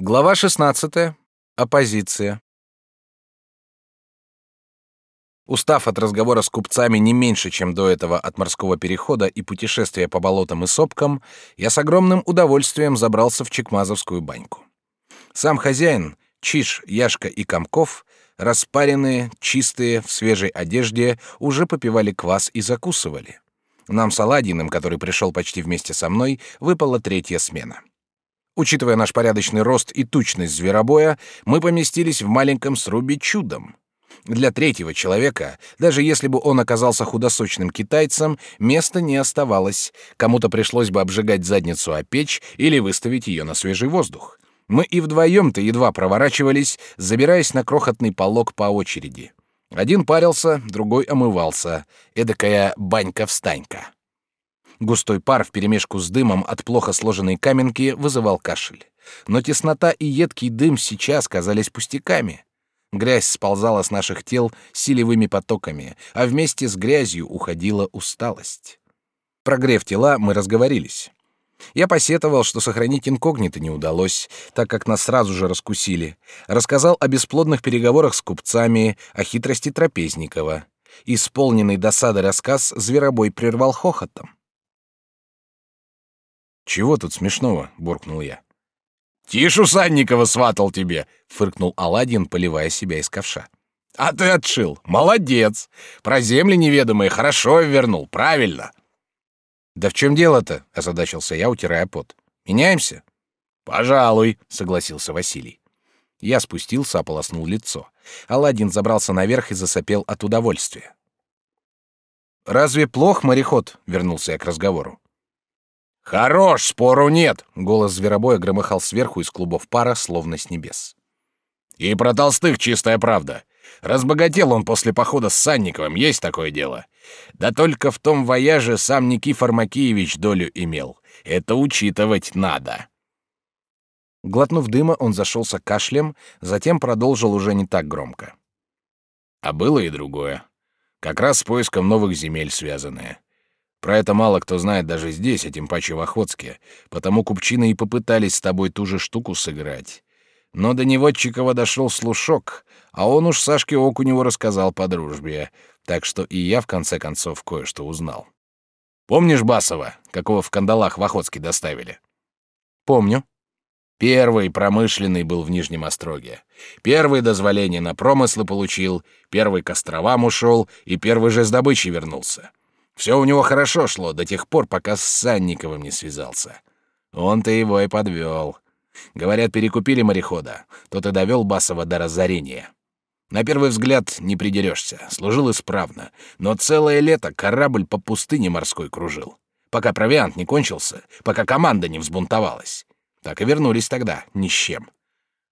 Глава 16. Оппозиция. Устав от разговора с купцами не меньше, чем до этого от морского перехода и путешествия по болотам и сопкам, я с огромным удовольствием забрался в Чекмазовскую баньку. Сам хозяин, Чиш, Яшка и Комков, распаренные, чистые, в свежей одежде, уже попивали квас и закусывали. Нам с Аладдиным, который пришел почти вместе со мной, выпала третья смена. Учитывая наш порядочный рост и тучность зверобоя, мы поместились в маленьком срубе чудом. Для третьего человека, даже если бы он оказался худосочным китайцем, места не оставалось. Кому-то пришлось бы обжигать задницу о печь или выставить ее на свежий воздух. Мы и вдвоем-то едва проворачивались, забираясь на крохотный полог по очереди. Один парился, другой омывался. Эдакая банька-встанька. Густой пар вперемешку с дымом от плохо сложенной каменки вызывал кашель. Но теснота и едкий дым сейчас казались пустяками. Грязь сползала с наших тел силевыми потоками, а вместе с грязью уходила усталость. Прогрев тела, мы разговорились. Я посетовал, что сохранить инкогнито не удалось, так как нас сразу же раскусили. Рассказал о бесплодных переговорах с купцами, о хитрости Трапезникова. Исполненный досады рассказ Зверобой прервал хохотом. «Чего тут смешного?» — буркнул я. «Тишу Санникова сватал тебе!» — фыркнул Аладдин, поливая себя из ковша. «А ты отшил! Молодец! Про земли неведомые хорошо вернул, правильно!» «Да в чем дело-то?» — озадачился я, утирая пот. «Меняемся?» «Пожалуй», — согласился Василий. Я спустился, ополоснул лицо. Аладдин забрался наверх и засопел от удовольствия. «Разве плох мореход?» — вернулся я к разговору. «Хорош, спору нет!» — голос зверобоя громыхал сверху из клубов пара, словно с небес. «И про толстых чистая правда. Разбогател он после похода с Санниковым, есть такое дело. Да только в том вояже сам Никифор Макеевич долю имел. Это учитывать надо». Глотнув дыма, он зашелся кашлем, затем продолжил уже не так громко. А было и другое. Как раз с поиском новых земель связанное. Про это мало кто знает даже здесь, а тем паче в Охотске, потому купчины и попытались с тобой ту же штуку сыграть. Но до Неводчикова дошел слушок, а он уж Сашке Окуневу рассказал по дружбе, так что и я в конце концов кое-что узнал. Помнишь Басова, какого в кандалах в Охотске доставили? Помню. Первый промышленный был в Нижнем Остроге. Первый дозволение на промыслы получил, первый к островам ушел и первый же с добычей вернулся. Все у него хорошо шло до тех пор, пока с Санниковым не связался. Он-то его и подвел. Говорят, перекупили морехода. Тот и довел Басова до разорения. На первый взгляд не придерешься, служил исправно, но целое лето корабль по пустыне морской кружил, пока провиант не кончился, пока команда не взбунтовалась. Так и вернулись тогда, ни с чем.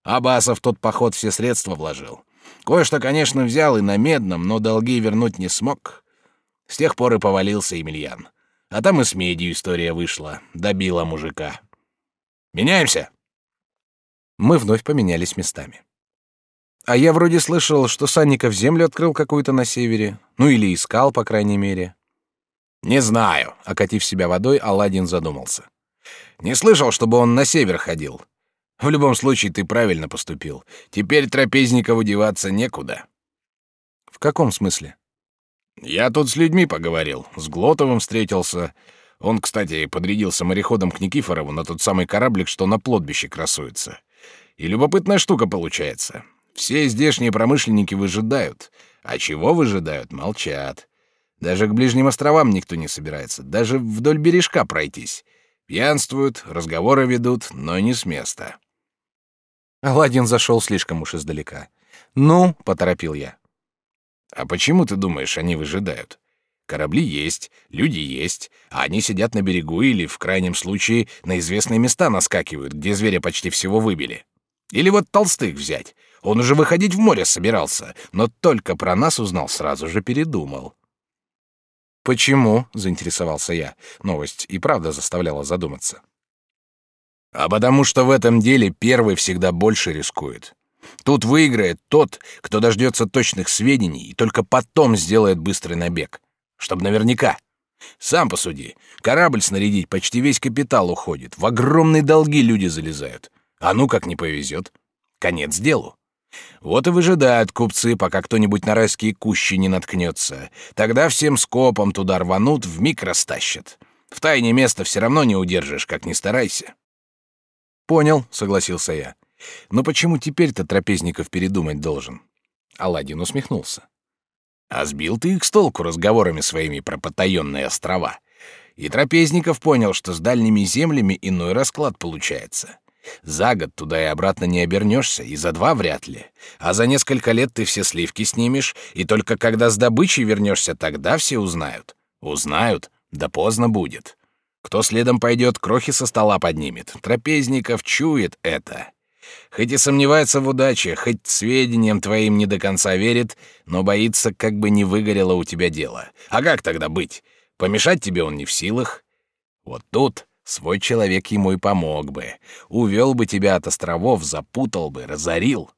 А Басов тот поход все средства вложил. Кое-что, конечно, взял и на медном, но долги вернуть не смог. С тех пор и повалился Емельян. А там и с медью история вышла, добила мужика. Меняемся. Мы вновь поменялись местами. А я вроде слышал, что Санников землю открыл какую-то на севере, ну или искал, по крайней мере. Не знаю, окатив себя водой, Аладдин задумался. Не слышал, чтобы он на север ходил. В любом случае ты правильно поступил. Теперь трапезникову деваться некуда. В каком смысле? Я тут с людьми поговорил, с Глотовым встретился. Он, кстати, подрядился мореходом к Никифорову на тот самый кораблик, что на плотбище красуется. И любопытная штука получается. Все здешние промышленники выжидают. А чего выжидают, молчат. Даже к ближним островам никто не собирается, даже вдоль бережка пройтись. Пьянствуют, разговоры ведут, но не с места. Аладдин зашел слишком уж издалека. «Ну», — поторопил я. А почему ты думаешь, они выжидают? Корабли есть, люди есть, а они сидят на берегу или, в крайнем случае, на известные места наскакивают, где зверя почти всего выбили. Или вот Толстых взять. Он уже выходить в море собирался, но только про нас узнал, сразу же передумал. «Почему?» — заинтересовался я. Новость и правда заставляла задуматься. «А потому что в этом деле первый всегда больше рискует. Тут выиграет тот, кто дождется точных сведений и только потом сделает быстрый набег. Чтоб наверняка. Сам посуди. Корабль снарядить почти весь капитал уходит. В огромные долги люди залезают. А ну как не повезет. Конец делу. Вот и выжидают купцы, пока кто-нибудь на райские кущи не наткнется. Тогда всем скопом туда рванут, вмиг растащат. В тайне место все равно не удержишь, как ни старайся. Понял, согласился я. Но почему теперь-то трапезников передумать должен? Аладдин усмехнулся. А сбил ты их с толку разговорами своими про потаенные острова. И трапезников понял, что с дальними землями иной расклад получается. За год туда и обратно не обернешься, и за два вряд ли. А за несколько лет ты все сливки снимешь, и только когда с добычей вернешься, тогда все узнают. Узнают, да поздно будет. Кто следом пойдет, крохи со стола поднимет. Трапезников чует это. Хоть и сомневается в удаче, хоть сведениям твоим не до конца верит, но боится, как бы не выгорело у тебя дело. А как тогда быть? Помешать тебе он не в силах. Вот тут свой человек ему и помог бы. Увел бы тебя от островов, запутал бы, разорил.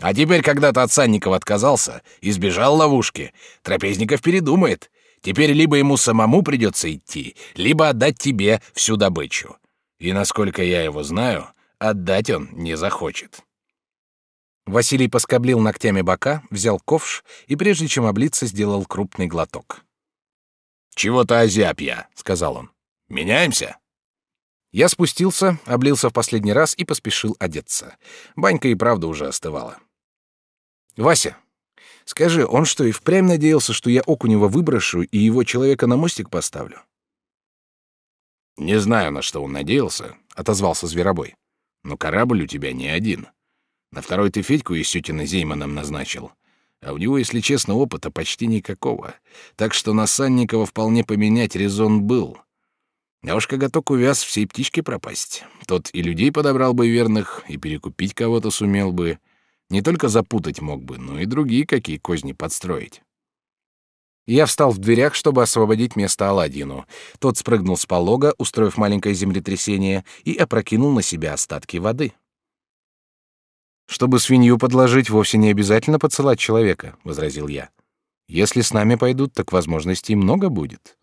А теперь, когда ты от Санникова отказался, избежал ловушки, Трапезников передумает. Теперь либо ему самому придется идти, либо отдать тебе всю добычу. И насколько я его знаю, отдать он не захочет. Василий поскоблил ногтями бока, взял ковш и, прежде чем облиться, сделал крупный глоток. «Чего-то озяб я», — сказал он. «Меняемся?» Я спустился, облился в последний раз и поспешил одеться. Банька и правда уже остывала. «Вася, скажи, он что, и впрямь надеялся, что я Окунева выброшу и его человека на мостик поставлю?» «Не знаю, на что он надеялся», — отозвался Зверобой. «Но корабль у тебя не один. На второй ты Федьку из Сютина Зейманом назначил. А у него, если честно, опыта почти никакого. Так что на Санникова вполне поменять резон был. А уж коготок увяз всей птички пропасть. Тот и людей подобрал бы верных, и перекупить кого-то сумел бы. Не только запутать мог бы, но и другие какие козни подстроить. Я встал в дверях, чтобы освободить место Аладдину. Тот спрыгнул с полога, устроив маленькое землетрясение, и опрокинул на себя остатки воды. Чтобы свинью подложить, вовсе не обязательно подсылать человека, возразил я. Если с нами пойдут, так возможностей много будет.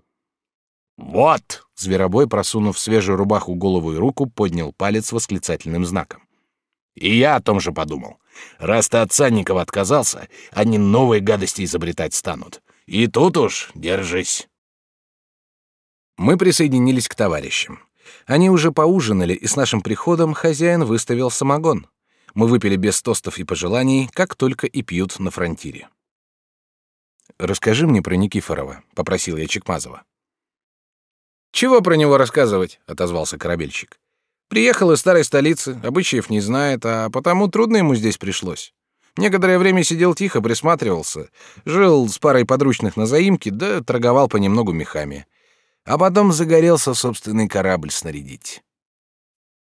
Вот, зверобой, просунув свежую рубаху голову и руку, поднял палец восклицательным знаком. И я о том же подумал. Раз ты от Санникова отказался, они новые гадости изобретать станут. И тут уж держись. Мы присоединились к товарищам. Они уже поужинали, и с нашим приходом хозяин выставил самогон. Мы выпили без тостов и пожеланий, как только и пьют на фронтире. «Расскажи мне про Никифорова», — попросил я Чекмазова. «Чего про него рассказывать?» — отозвался корабельщик. «Приехал из старой столицы, обычаев не знает, а потому трудно ему здесь пришлось. Некоторое время сидел тихо, присматривался, жил с парой подручных на заимке, да торговал понемногу мехами. А потом загорелся собственный корабль снарядить.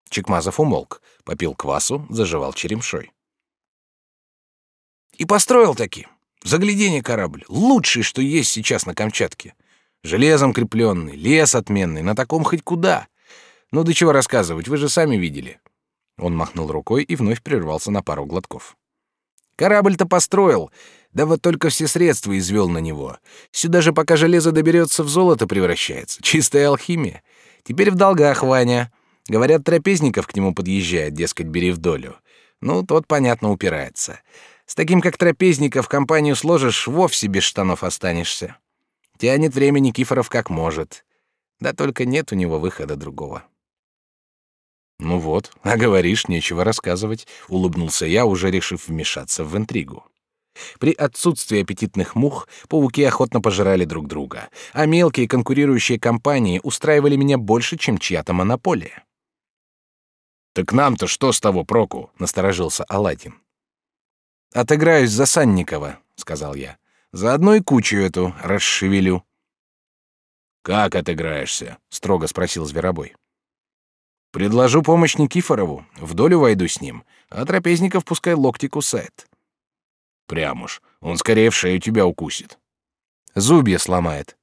Чекмазов умолк, попил квасу, заживал черемшой. И построил таки. Загляденье корабль. Лучший, что есть сейчас на Камчатке. Железом крепленный, лес отменный, на таком хоть куда. Ну, до чего рассказывать, вы же сами видели. Он махнул рукой и вновь прервался на пару глотков. Корабль-то построил, да вот только все средства извел на него. Сюда же пока железо доберется в золото превращается. Чистая алхимия. Теперь в долгах, Ваня. Говорят, трапезников к нему подъезжает, дескать, бери в долю. Ну, тот, понятно, упирается. С таким, как трапезников, компанию сложишь, вовсе без штанов останешься. Тянет время Никифоров как может. Да только нет у него выхода другого. Ну вот, а говоришь, нечего рассказывать, улыбнулся я, уже решив вмешаться в интригу. При отсутствии аппетитных мух пауки охотно пожирали друг друга, а мелкие конкурирующие компании устраивали меня больше, чем чья-то монополия. Так нам-то что с того проку? насторожился Аладдин. Отыграюсь за Санникова, сказал я. Заодно и кучу эту расшевелю. Как отыграешься? строго спросил Зверобой. Предложу помощь Никифорову, в долю войду с ним, а трапезников пускай локти кусает. Прям уж, он скорее в шею тебя укусит. Зубья сломает.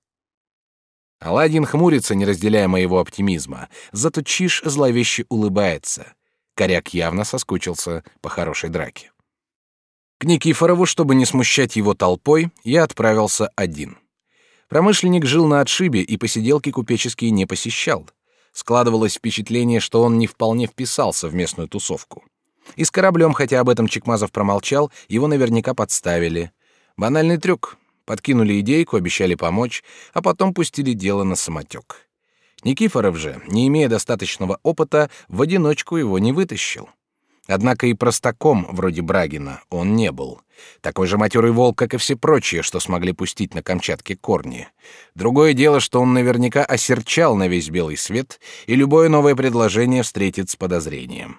Аладдин хмурится, не разделяя моего оптимизма, зато Чиш зловеще улыбается. Коряк явно соскучился по хорошей драке. К Никифорову, чтобы не смущать его толпой, я отправился один. Промышленник жил на отшибе и посиделки купеческие не посещал. Складывалось впечатление, что он не вполне вписался в местную тусовку. И с кораблем, хотя об этом Чекмазов промолчал, его наверняка подставили. Банальный трюк. Подкинули идейку, обещали помочь, а потом пустили дело на самотек. Никифоров же, не имея достаточного опыта, в одиночку его не вытащил. Однако и простаком, вроде Брагина, он не был. Такой же матерый волк, как и все прочие, что смогли пустить на Камчатке корни. Другое дело, что он наверняка осерчал на весь белый свет, и любое новое предложение встретит с подозрением.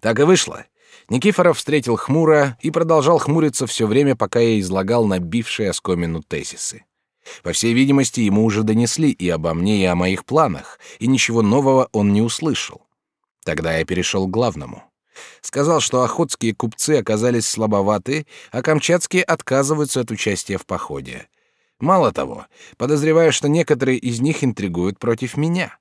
Так и вышло. Никифоров встретил хмуро и продолжал хмуриться все время, пока я излагал набившие оскомину тезисы. По всей видимости, ему уже донесли и обо мне, и о моих планах, и ничего нового он не услышал. Тогда я перешел к главному. Сказал, что охотские купцы оказались слабоваты, а камчатские отказываются от участия в походе. Мало того, подозреваю, что некоторые из них интригуют против меня.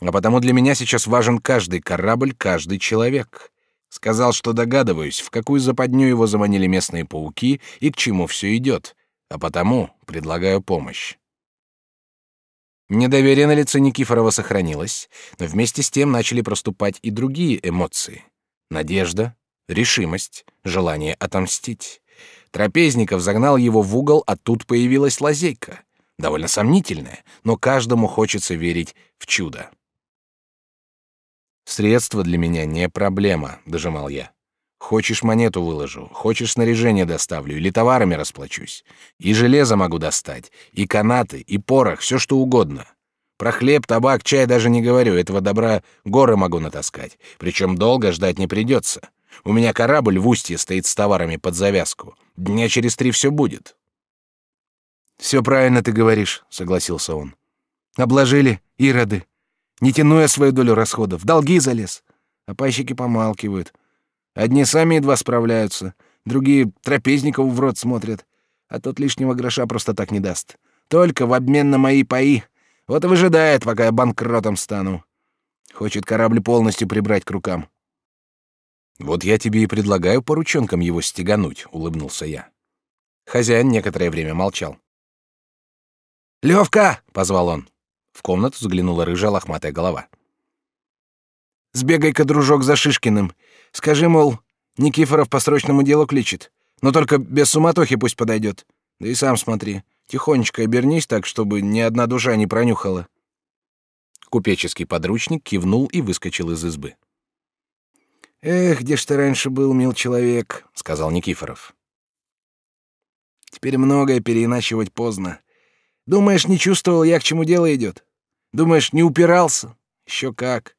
А потому для меня сейчас важен каждый корабль, каждый человек. Сказал, что догадываюсь, в какую западню его заманили местные пауки и к чему все идет, а потому предлагаю помощь. Недоверие на лице Никифорова сохранилось, но вместе с тем начали проступать и другие эмоции. Надежда, решимость, желание отомстить. Трапезников загнал его в угол, а тут появилась лазейка. Довольно сомнительная, но каждому хочется верить в чудо. Средства для меня не проблема, дожимал я. Хочешь монету выложу, хочешь снаряжение доставлю или товарами расплачусь. И железо могу достать, и канаты, и порох, все что угодно. Про хлеб, табак, чай даже не говорю, этого добра горы могу натаскать, причем долго ждать не придется. У меня корабль в устье стоит с товарами под завязку. Дня через три все будет. Все правильно ты говоришь, согласился он. Обложили ироды. Не тяну я свою долю расходов, долги залез. А пайщики помалкивают. Одни сами едва справляются, другие трапезникову в рот смотрят, а тот лишнего гроша просто так не даст. Только в обмен на мои паи. Вот и выжидает, пока я банкротом стану. Хочет корабль полностью прибрать к рукам. Вот я тебе и предлагаю порученкам его стегануть, улыбнулся я. Хозяин некоторое время молчал. Левка, позвал он. В комнату заглянула рыжая лохматая голова. Сбегай-ка, дружок, за Шишкиным. Скажи, мол, Никифоров по срочному делу кличет. Но только без суматохи пусть подойдет. Да и сам смотри. Тихонечко обернись так, чтобы ни одна душа не пронюхала. Купеческий подручник кивнул и выскочил из избы. «Эх, где ж ты раньше был, мил человек», — сказал Никифоров. «Теперь многое переиначивать поздно. Думаешь, не чувствовал я, к чему дело идет? Думаешь, не упирался? Еще как.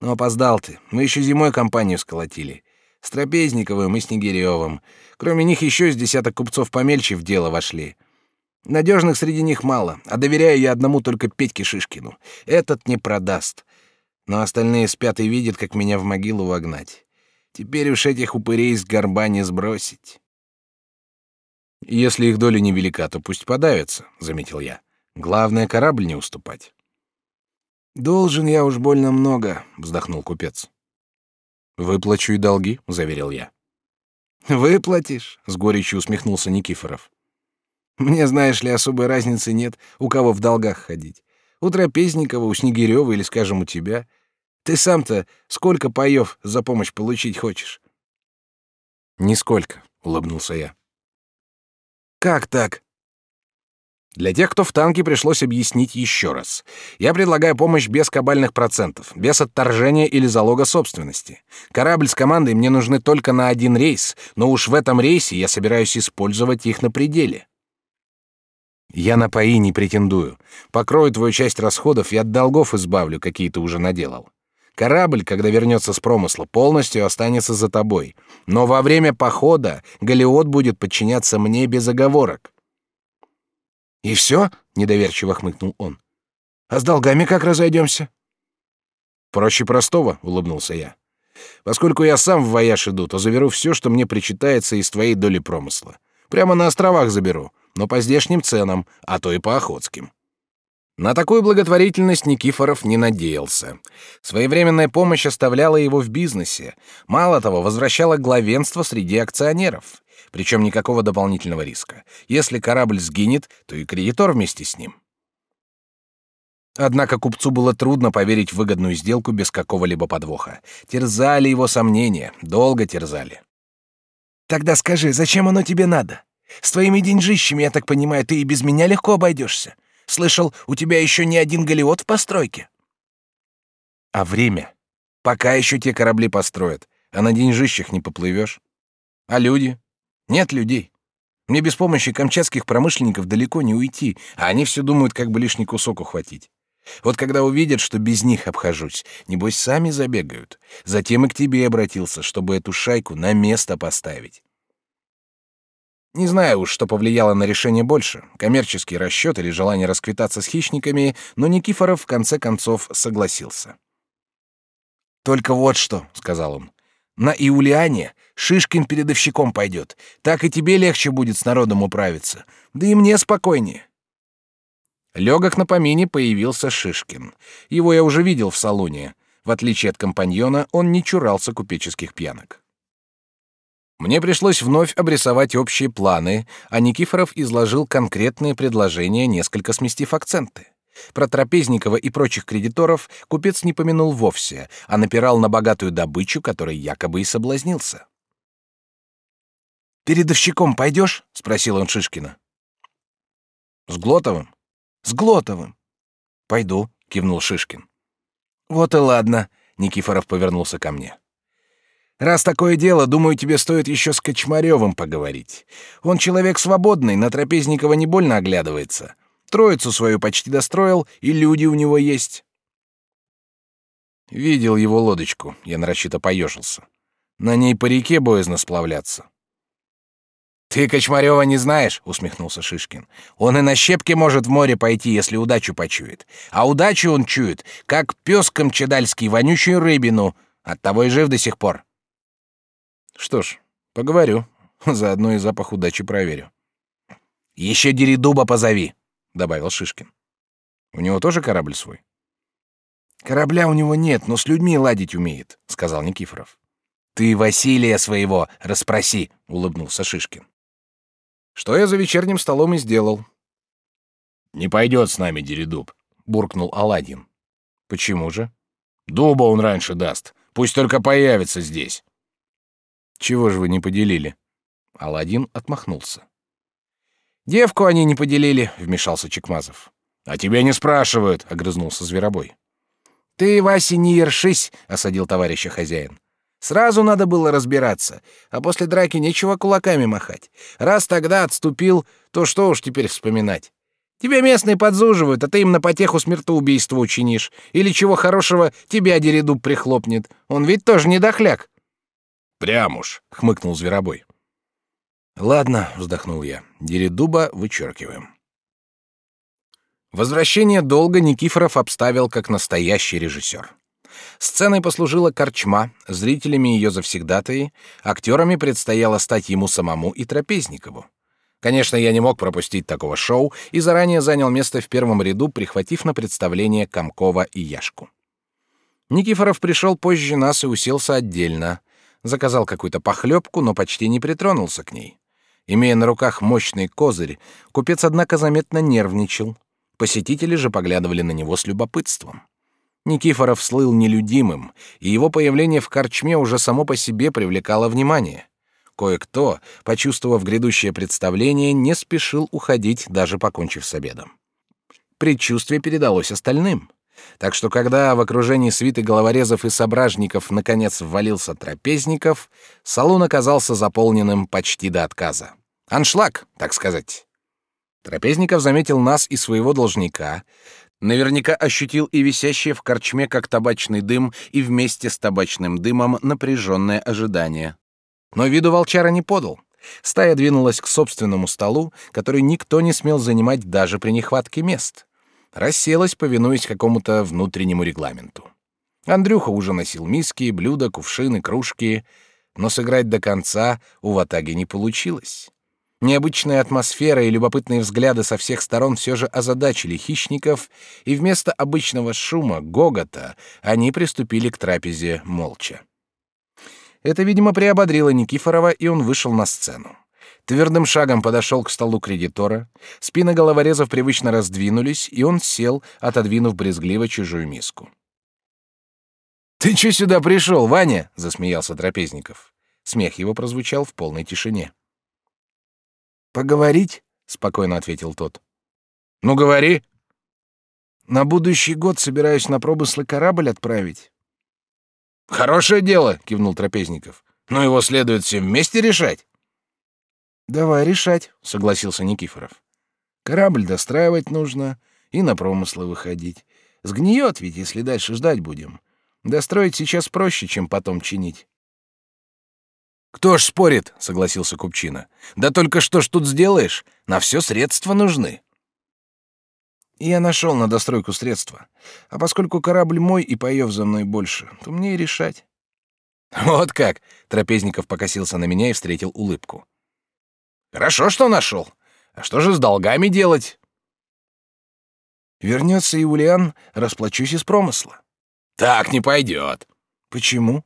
Но опоздал ты. Мы еще зимой компанию сколотили. С Трапезниковым и Снегиревым. Кроме них еще из десяток купцов помельче в дело вошли. Надежных среди них мало, а доверяю я одному только Петьке Шишкину. Этот не продаст. Но остальные спят и видят, как меня в могилу вогнать. Теперь уж этих упырей с горба не сбросить. Если их доля невелика, то пусть подавятся, заметил я. Главное корабль не уступать. Должен я уж больно много, вздохнул купец. Выплачу и долги, заверил я. Выплатишь? с горечью усмехнулся Никифоров. Мне, знаешь ли, особой разницы нет, у кого в долгах ходить. У Трапезникова, у Снегирева или, скажем, у тебя. Ты сам-то сколько паёв за помощь получить хочешь? Нисколько, улыбнулся я. Как так? Для тех, кто в танке, пришлось объяснить еще раз. Я предлагаю помощь без кабальных процентов, без отторжения или залога собственности. Корабль с командой мне нужны только на один рейс, но уж в этом рейсе я собираюсь использовать их на пределе. Я на паи не претендую. Покрою твою часть расходов и от долгов избавлю, какие ты уже наделал. Корабль, когда вернется с промысла, полностью останется за тобой. Но во время похода Галиот будет подчиняться мне без оговорок. И все? недоверчиво хмыкнул он. А с долгами как разойдемся? Проще простого, улыбнулся я. Поскольку я сам в вояж иду, то заберу все, что мне причитается из твоей доли промысла. Прямо на островах заберу но по здешним ценам, а то и по охотским. На такую благотворительность Никифоров не надеялся. Своевременная помощь оставляла его в бизнесе. Мало того, возвращала главенство среди акционеров. Причем никакого дополнительного риска. Если корабль сгинет, то и кредитор вместе с ним. Однако купцу было трудно поверить в выгодную сделку без какого-либо подвоха. Терзали его сомнения, долго терзали. «Тогда скажи, зачем оно тебе надо? С твоими деньжищами, я так понимаю, ты и без меня легко обойдешься. Слышал, у тебя еще не один галеот в постройке». «А время? Пока еще те корабли построят, а на деньжищах не поплывешь. А люди? Нет людей. Мне без помощи камчатских промышленников далеко не уйти, а они все думают, как бы лишний кусок ухватить. Вот когда увидят, что без них обхожусь, небось сами забегают. Затем и к тебе обратился, чтобы эту шайку на место поставить. Не знаю уж, что повлияло на решение больше, коммерческий расчет или желание расквитаться с хищниками, но Никифоров в конце концов согласился. «Только вот что», — сказал он, — «на Иулиане Шишкин передовщиком пойдет. Так и тебе легче будет с народом управиться. Да и мне спокойнее». Легок на помине появился Шишкин. Его я уже видел в салоне. В отличие от компаньона, он не чурался купеческих пьянок. Мне пришлось вновь обрисовать общие планы, а Никифоров изложил конкретные предложения, несколько сместив акценты. Про Трапезникова и прочих кредиторов купец не помянул вовсе, а напирал на богатую добычу, которой якобы и соблазнился. «Передовщиком пойдешь?» — спросил он Шишкина. «С Глотовым?» С Глотовым. Пойду, кивнул Шишкин. Вот и ладно, Никифоров повернулся ко мне. Раз такое дело, думаю, тебе стоит еще с Кочмаревым поговорить. Он человек свободный, на Трапезникова не больно оглядывается. Троицу свою почти достроил, и люди у него есть. Видел его лодочку, я нарочито поежился. На ней по реке боязно сплавляться. «Ты Кочмарева не знаешь?» — усмехнулся Шишкин. «Он и на щепке может в море пойти, если удачу почует. А удачу он чует, как пес камчедальский вонючую рыбину. Оттого и жив до сих пор». «Что ж, поговорю. Заодно и запах удачи проверю». «Еще Деридуба позови», — добавил Шишкин. «У него тоже корабль свой?» «Корабля у него нет, но с людьми ладить умеет», — сказал Никифоров. «Ты Василия своего расспроси», — улыбнулся Шишкин. Что я за вечерним столом и сделал. «Не пойдет с нами Деридуб», — буркнул Аладдин. «Почему же?» «Дуба он раньше даст. Пусть только появится здесь». «Чего же вы не поделили?» Аладдин отмахнулся. «Девку они не поделили», — вмешался Чекмазов. «А тебя не спрашивают», — огрызнулся Зверобой. «Ты, Вася, не ершись», — осадил товарища хозяин. Сразу надо было разбираться, а после драки нечего кулаками махать. Раз тогда отступил, то что уж теперь вспоминать? Тебя местные подзуживают, а ты им на потеху смертоубийство учинишь. Или чего хорошего тебя Деридуб прихлопнет. Он ведь тоже не дохляк. Прям уж, хмыкнул Зверобой. Ладно, вздохнул я. Деридуба вычеркиваем. Возвращение долга Никифоров обставил как настоящий режиссер. Сценой послужила корчма, зрителями ее завсегдатаи, актерами предстояло стать ему самому и Трапезникову. Конечно, я не мог пропустить такого шоу и заранее занял место в первом ряду, прихватив на представление Комкова и Яшку. Никифоров пришел позже нас и уселся отдельно. Заказал какую-то похлебку, но почти не притронулся к ней. Имея на руках мощный козырь, купец, однако, заметно нервничал. Посетители же поглядывали на него с любопытством. Никифоров слыл нелюдимым, и его появление в корчме уже само по себе привлекало внимание. Кое-кто, почувствовав грядущее представление, не спешил уходить, даже покончив с обедом. Предчувствие передалось остальным. Так что когда в окружении свиты головорезов и сображников наконец ввалился трапезников, салон оказался заполненным почти до отказа. Аншлаг, так сказать. Трапезников заметил нас и своего должника, Наверняка ощутил и висящее в корчме, как табачный дым, и вместе с табачным дымом напряженное ожидание. Но виду волчара не подал. Стая двинулась к собственному столу, который никто не смел занимать даже при нехватке мест. Расселась, повинуясь какому-то внутреннему регламенту. Андрюха уже носил миски, блюда, кувшины, кружки, но сыграть до конца у Ватаги не получилось. Необычная атмосфера и любопытные взгляды со всех сторон все же озадачили хищников, и вместо обычного шума, гогота, они приступили к трапезе молча. Это, видимо, приободрило Никифорова, и он вышел на сцену. Твердым шагом подошел к столу кредитора, спины головорезов привычно раздвинулись, и он сел, отодвинув брезгливо чужую миску. «Ты че сюда пришел, Ваня?» — засмеялся Трапезников. Смех его прозвучал в полной тишине. «Поговорить?» — спокойно ответил тот. «Ну, говори». «На будущий год собираюсь на промыслы корабль отправить». «Хорошее дело», — кивнул Трапезников. «Но его следует все вместе решать». «Давай решать», — согласился Никифоров. «Корабль достраивать нужно и на промыслы выходить. Сгниет ведь, если дальше ждать будем. Достроить сейчас проще, чем потом чинить». «Кто ж спорит?» — согласился Купчина. «Да только что ж тут сделаешь? На все средства нужны». Я нашел на достройку средства. А поскольку корабль мой и паёв за мной больше, то мне и решать. Вот как! Трапезников покосился на меня и встретил улыбку. Хорошо, что нашел. А что же с долгами делать? Вернется Иулиан, расплачусь из промысла. Так не пойдет. Почему?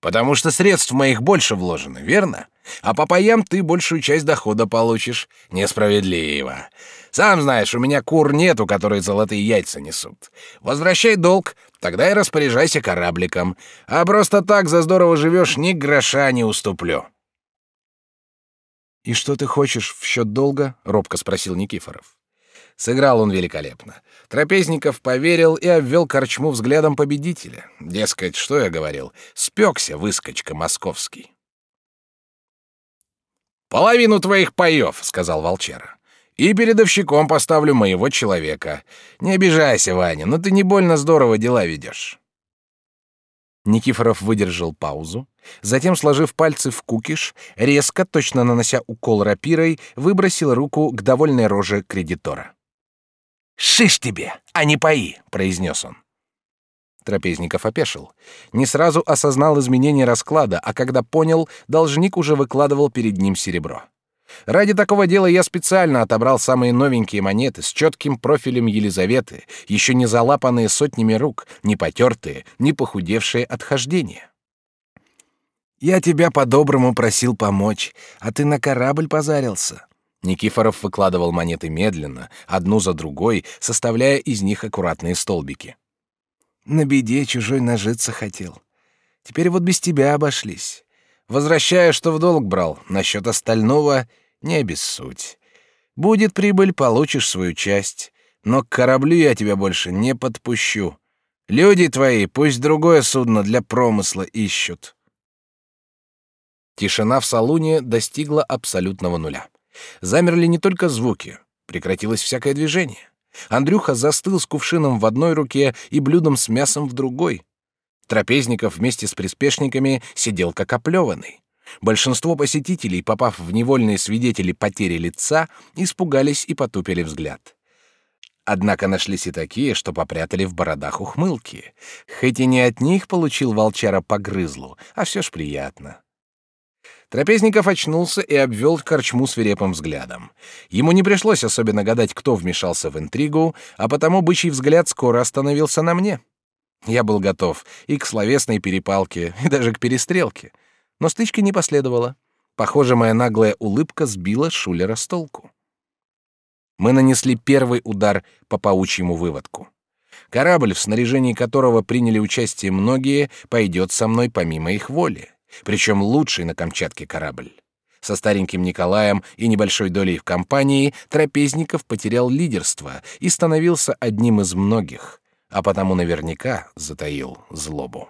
Потому что средств моих больше вложено, верно? А по паям ты большую часть дохода получишь. Несправедливо. Сам знаешь, у меня кур нету, которые золотые яйца несут. Возвращай долг, тогда и распоряжайся корабликом. А просто так за здорово живешь, ни гроша не уступлю. «И что ты хочешь в счет долга?» — робко спросил Никифоров. Сыграл он великолепно. Трапезников поверил и обвел корчму взглядом победителя. Дескать, что я говорил, спекся выскочка московский. «Половину твоих паев», — сказал Волчера. «И передовщиком поставлю моего человека. Не обижайся, Ваня, но ты не больно здорово дела ведешь». Никифоров выдержал паузу, затем, сложив пальцы в кукиш, резко, точно нанося укол рапирой, выбросил руку к довольной роже кредитора. «Шиш тебе, а не пои!» — произнес он. Трапезников опешил. Не сразу осознал изменение расклада, а когда понял, должник уже выкладывал перед ним серебро. Ради такого дела я специально отобрал самые новенькие монеты с четким профилем Елизаветы, еще не залапанные сотнями рук, не потертые, не похудевшие от хождения. «Я тебя по-доброму просил помочь, а ты на корабль позарился». Никифоров выкладывал монеты медленно, одну за другой, составляя из них аккуратные столбики. На беде чужой нажиться хотел. Теперь вот без тебя обошлись. Возвращаю, что в долг брал. Насчет остального не обессудь. Будет прибыль, получишь свою часть. Но к кораблю я тебя больше не подпущу. Люди твои пусть другое судно для промысла ищут. Тишина в салуне достигла абсолютного нуля. Замерли не только звуки, прекратилось всякое движение. Андрюха застыл с кувшином в одной руке и блюдом с мясом в другой. Трапезников вместе с приспешниками сидел как оплеванный. Большинство посетителей, попав в невольные свидетели потери лица, испугались и потупили взгляд. Однако нашлись и такие, что попрятали в бородах ухмылки. Хоть и не от них получил волчара по грызлу, а все ж приятно. Трапезников очнулся и обвел корчму свирепым взглядом. Ему не пришлось особенно гадать, кто вмешался в интригу, а потому бычий взгляд скоро остановился на мне. Я был готов и к словесной перепалке, и даже к перестрелке. Но стычки не последовало. Похоже, моя наглая улыбка сбила Шулера с толку. Мы нанесли первый удар по паучьему выводку. Корабль, в снаряжении которого приняли участие многие, пойдет со мной помимо их воли причем лучший на Камчатке корабль. Со стареньким Николаем и небольшой долей в компании Трапезников потерял лидерство и становился одним из многих, а потому наверняка затаил злобу.